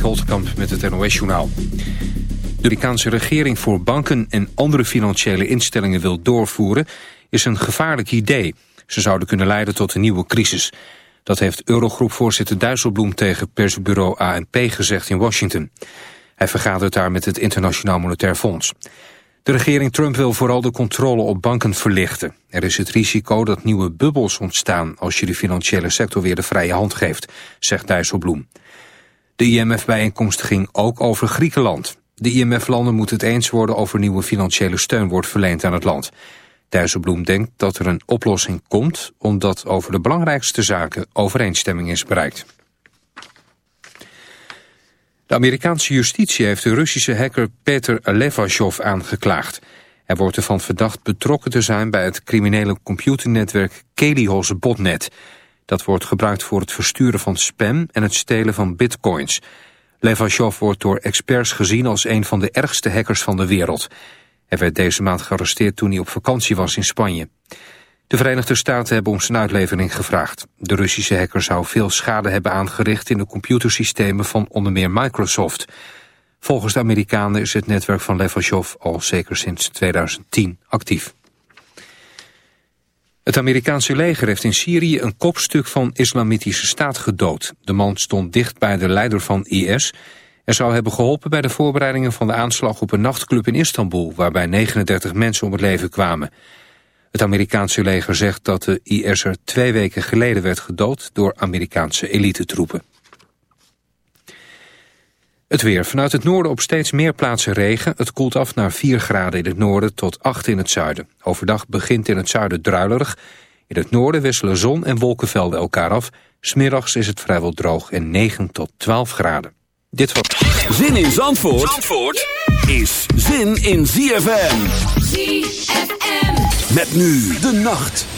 Holtkamp met het NOS-journaal. De Amerikaanse regering voor banken en andere financiële instellingen wil doorvoeren... is een gevaarlijk idee. Ze zouden kunnen leiden tot een nieuwe crisis. Dat heeft Eurogroepvoorzitter Dijsselbloem tegen persbureau ANP gezegd in Washington. Hij vergadert daar met het Internationaal Monetair Fonds. De regering Trump wil vooral de controle op banken verlichten. Er is het risico dat nieuwe bubbels ontstaan als je de financiële sector weer de vrije hand geeft, zegt Dijsselbloem. De IMF-bijeenkomst ging ook over Griekenland. De IMF-landen moeten het eens worden over nieuwe financiële steun wordt verleend aan het land. Dijsselbloem denkt dat er een oplossing komt... omdat over de belangrijkste zaken overeenstemming is bereikt. De Amerikaanse justitie heeft de Russische hacker Peter Levashov aangeklaagd. Hij wordt ervan verdacht betrokken te zijn bij het criminele computernetwerk Kelios Botnet. Dat wordt gebruikt voor het versturen van spam en het stelen van bitcoins. Levashov wordt door experts gezien als een van de ergste hackers van de wereld. Hij werd deze maand gearresteerd toen hij op vakantie was in Spanje. De Verenigde Staten hebben om zijn uitlevering gevraagd. De Russische hacker zou veel schade hebben aangericht in de computersystemen van onder meer Microsoft. Volgens de Amerikanen is het netwerk van Levashov al zeker sinds 2010 actief. Het Amerikaanse leger heeft in Syrië een kopstuk van islamitische staat gedood. De man stond dicht bij de leider van IS en zou hebben geholpen bij de voorbereidingen van de aanslag op een nachtclub in Istanbul, waarbij 39 mensen om het leven kwamen. Het Amerikaanse leger zegt dat de IS'er twee weken geleden werd gedood door Amerikaanse elitetroepen. Het weer. Vanuit het noorden op steeds meer plaatsen regen. Het koelt af naar 4 graden in het noorden tot 8 in het zuiden. Overdag begint in het zuiden druilerig. In het noorden wisselen zon en wolkenvelden elkaar af. Smiddags is het vrijwel droog en 9 tot 12 graden. Dit was... Zin in Zandvoort, Zandvoort is zin in ZFM. ZFM. Met nu de nacht.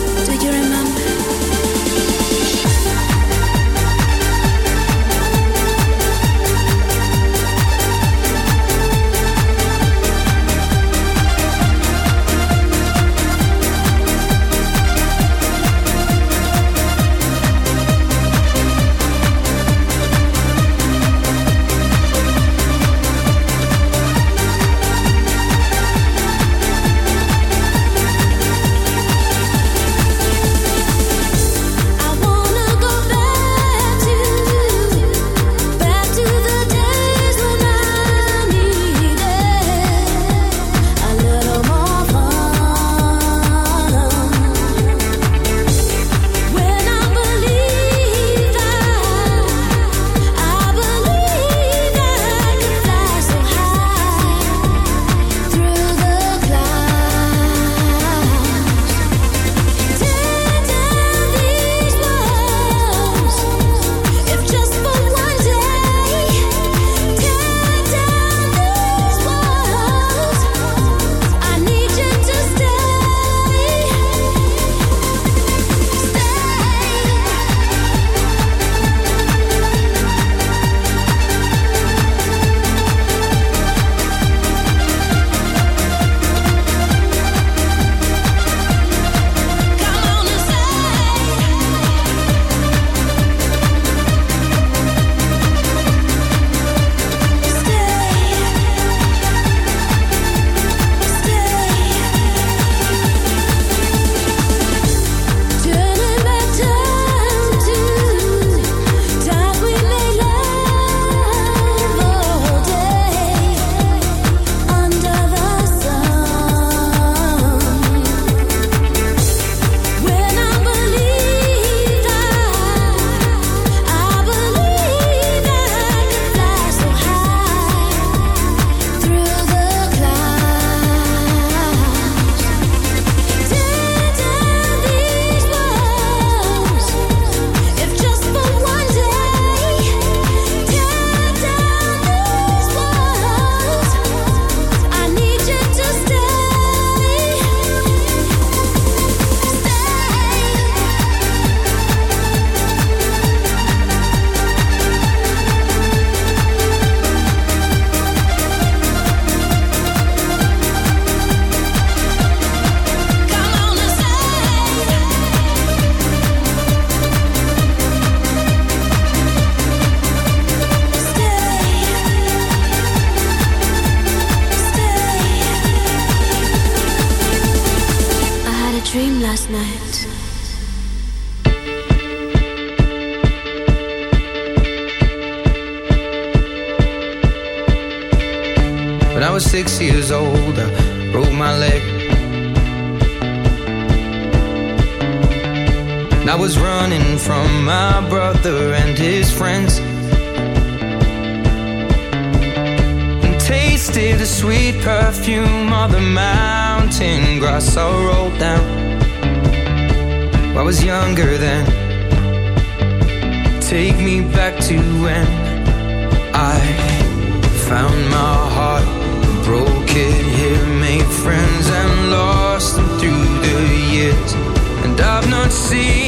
law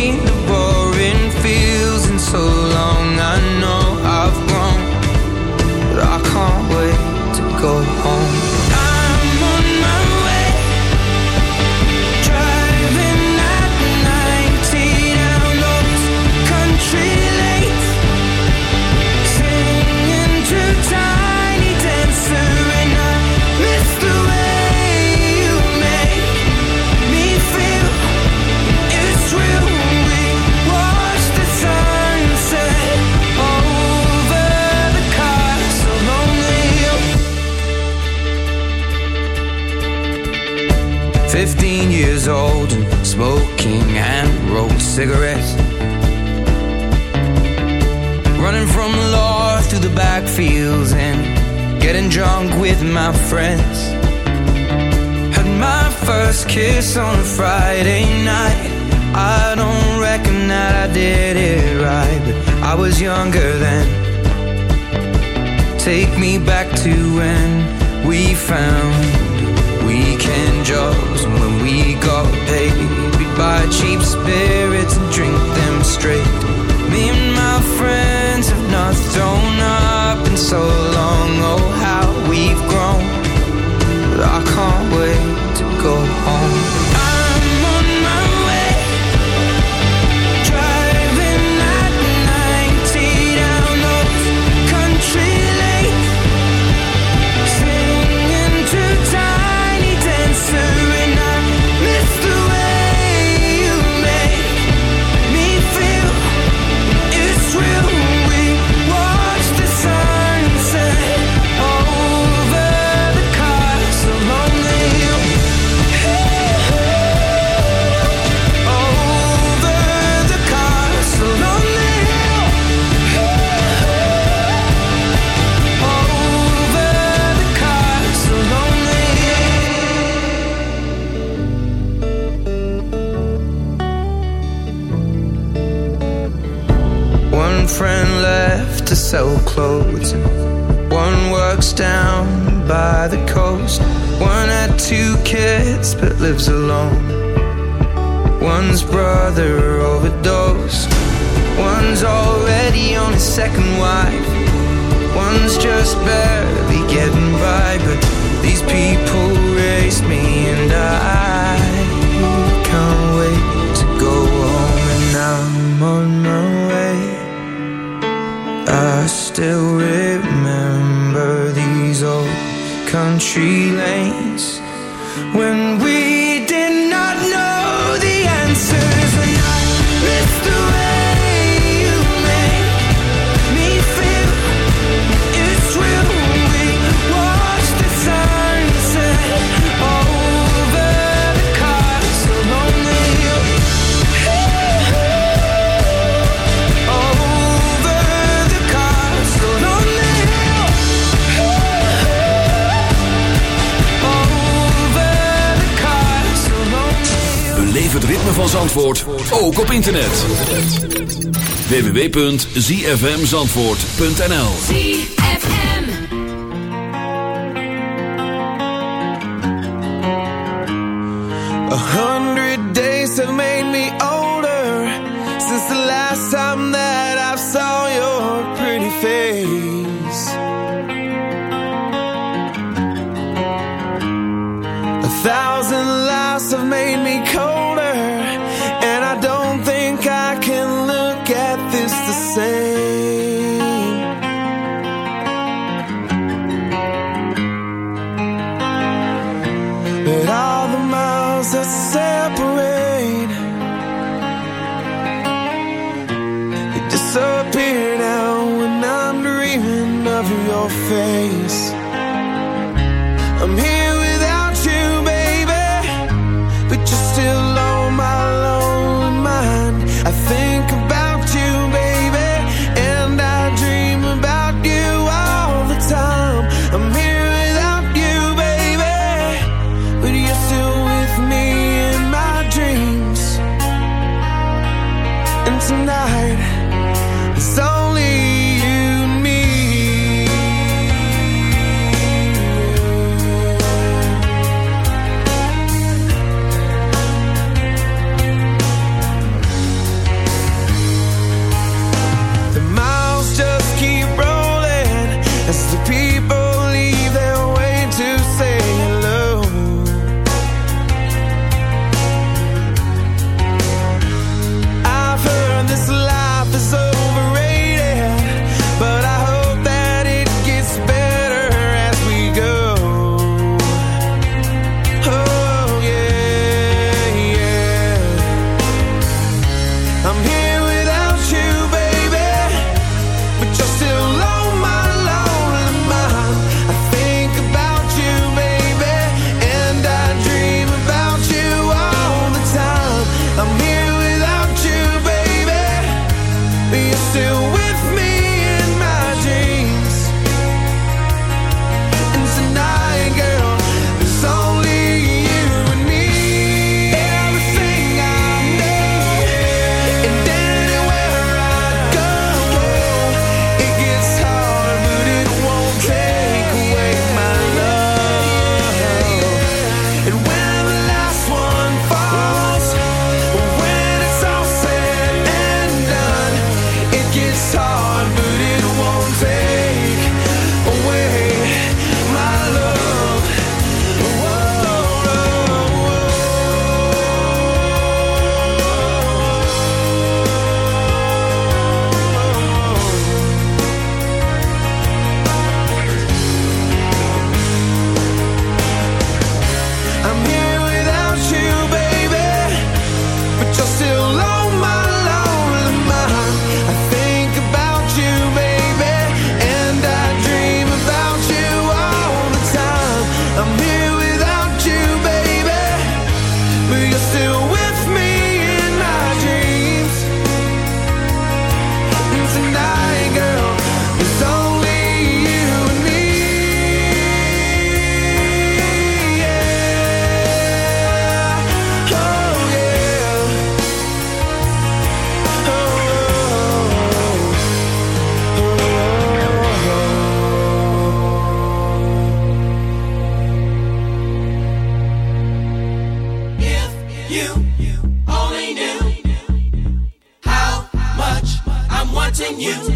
this on a Friday night. I don't reckon that I did it right, but I was younger then. Take me back to when we found weekend jobs when we got paid by cheap spirits. internet. www.zfmzandvoort.nl A hundred days have made me older Since the last time that I saw your pretty face. you, only knew how much I'm wanting you.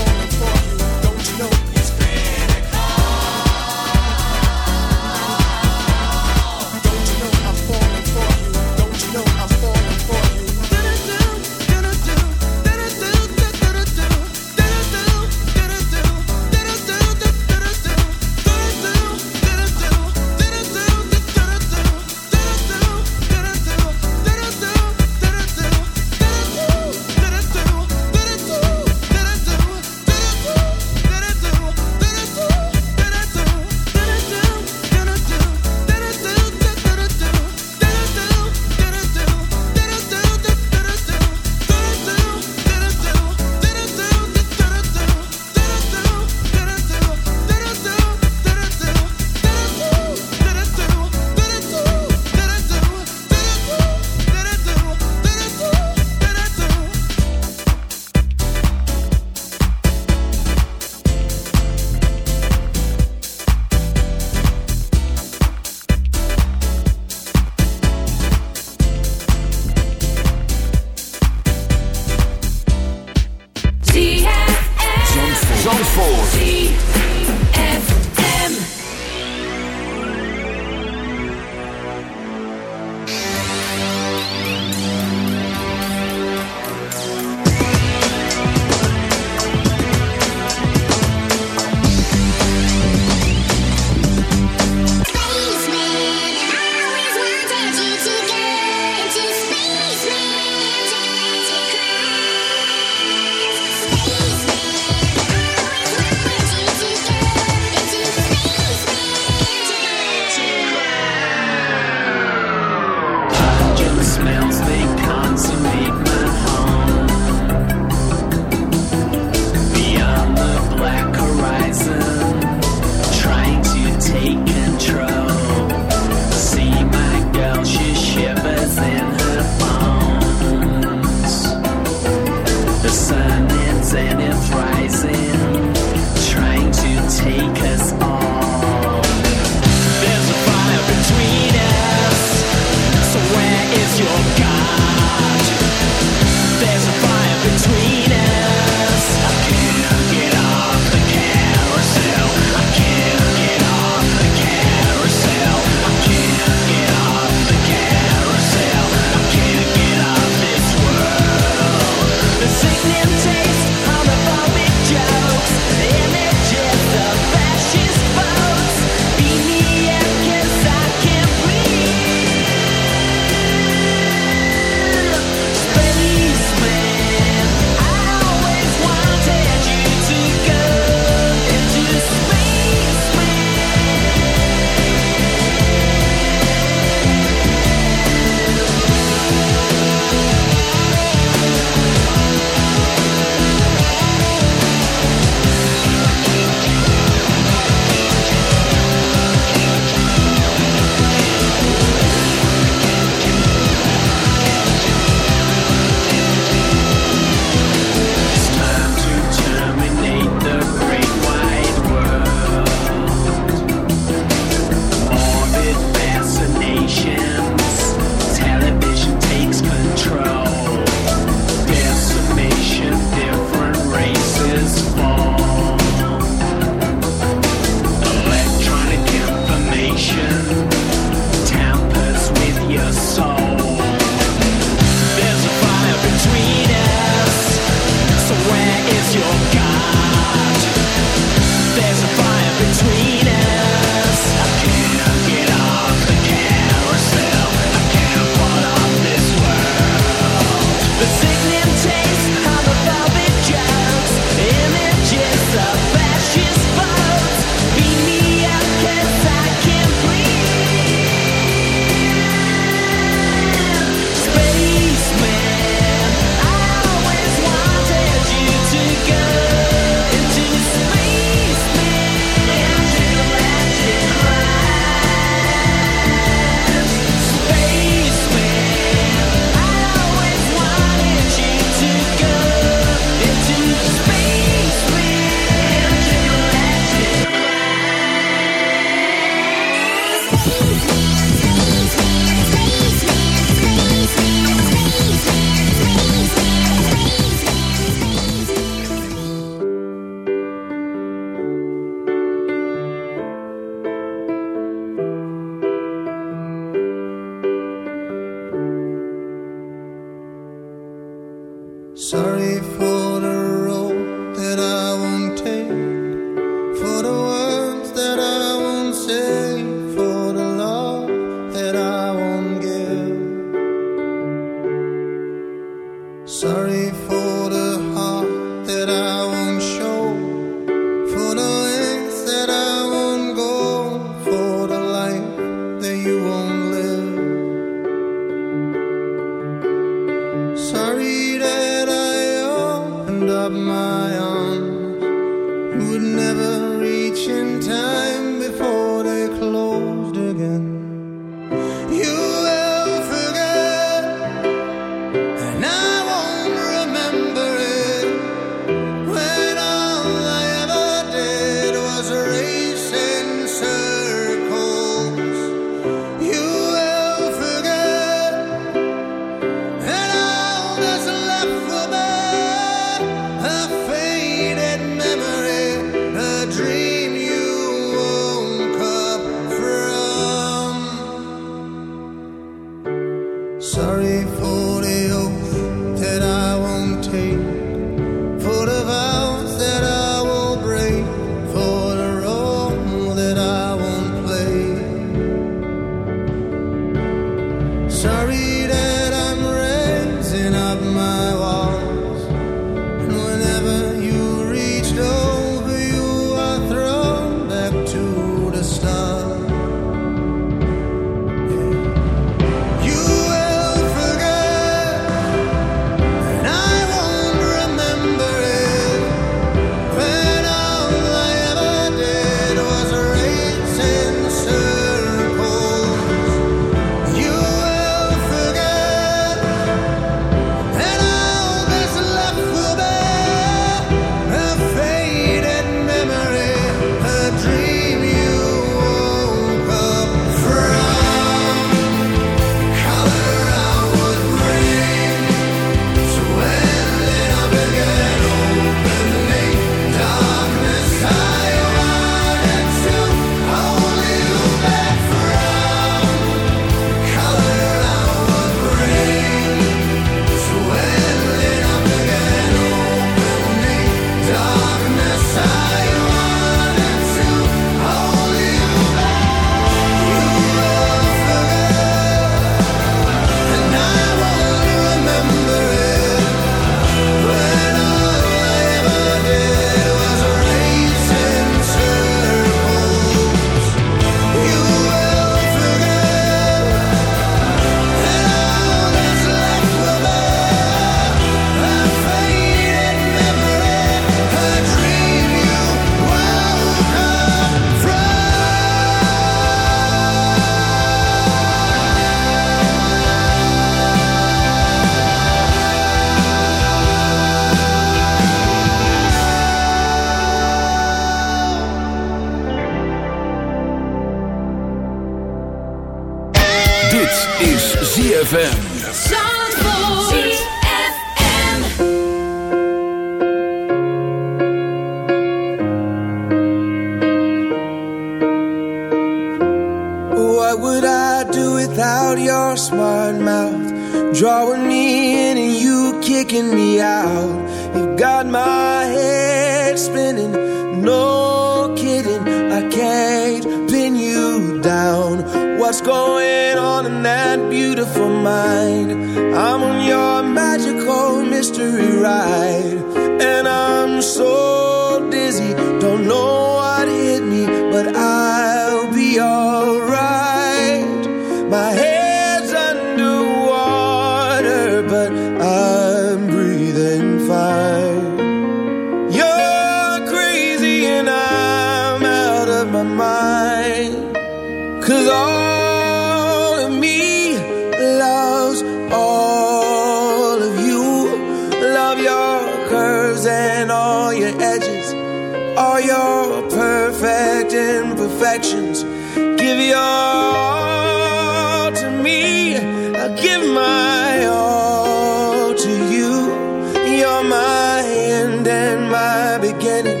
beginning.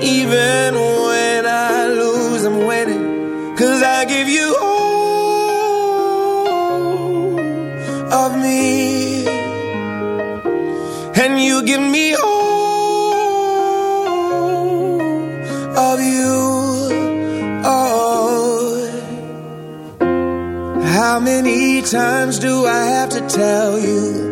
Even when I lose, I'm winning. Cause I give you all of me. And you give me all of you. Oh. How many times do I have to tell you?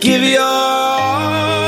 Give your all.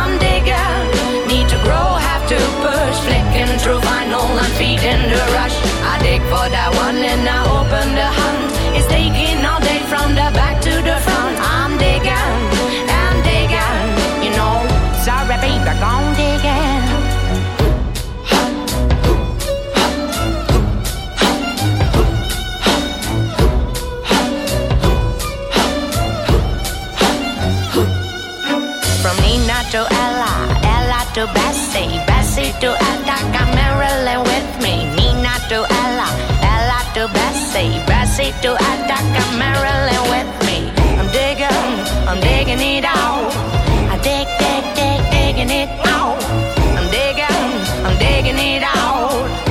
through vinyl and feeding the rush. I dig for that one and I open the hunt. It's taking all day from the back to the front. I'm digging, I'm digging, you know. Sorry, baby, gone digging. From Nina to Ella, Ella to Bessie to Bessie, Bessie to Attica, Marilyn with me. I'm digging, I'm digging it out. I dig, dig, dig, digging it out. I'm digging, I'm digging it out.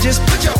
Just put your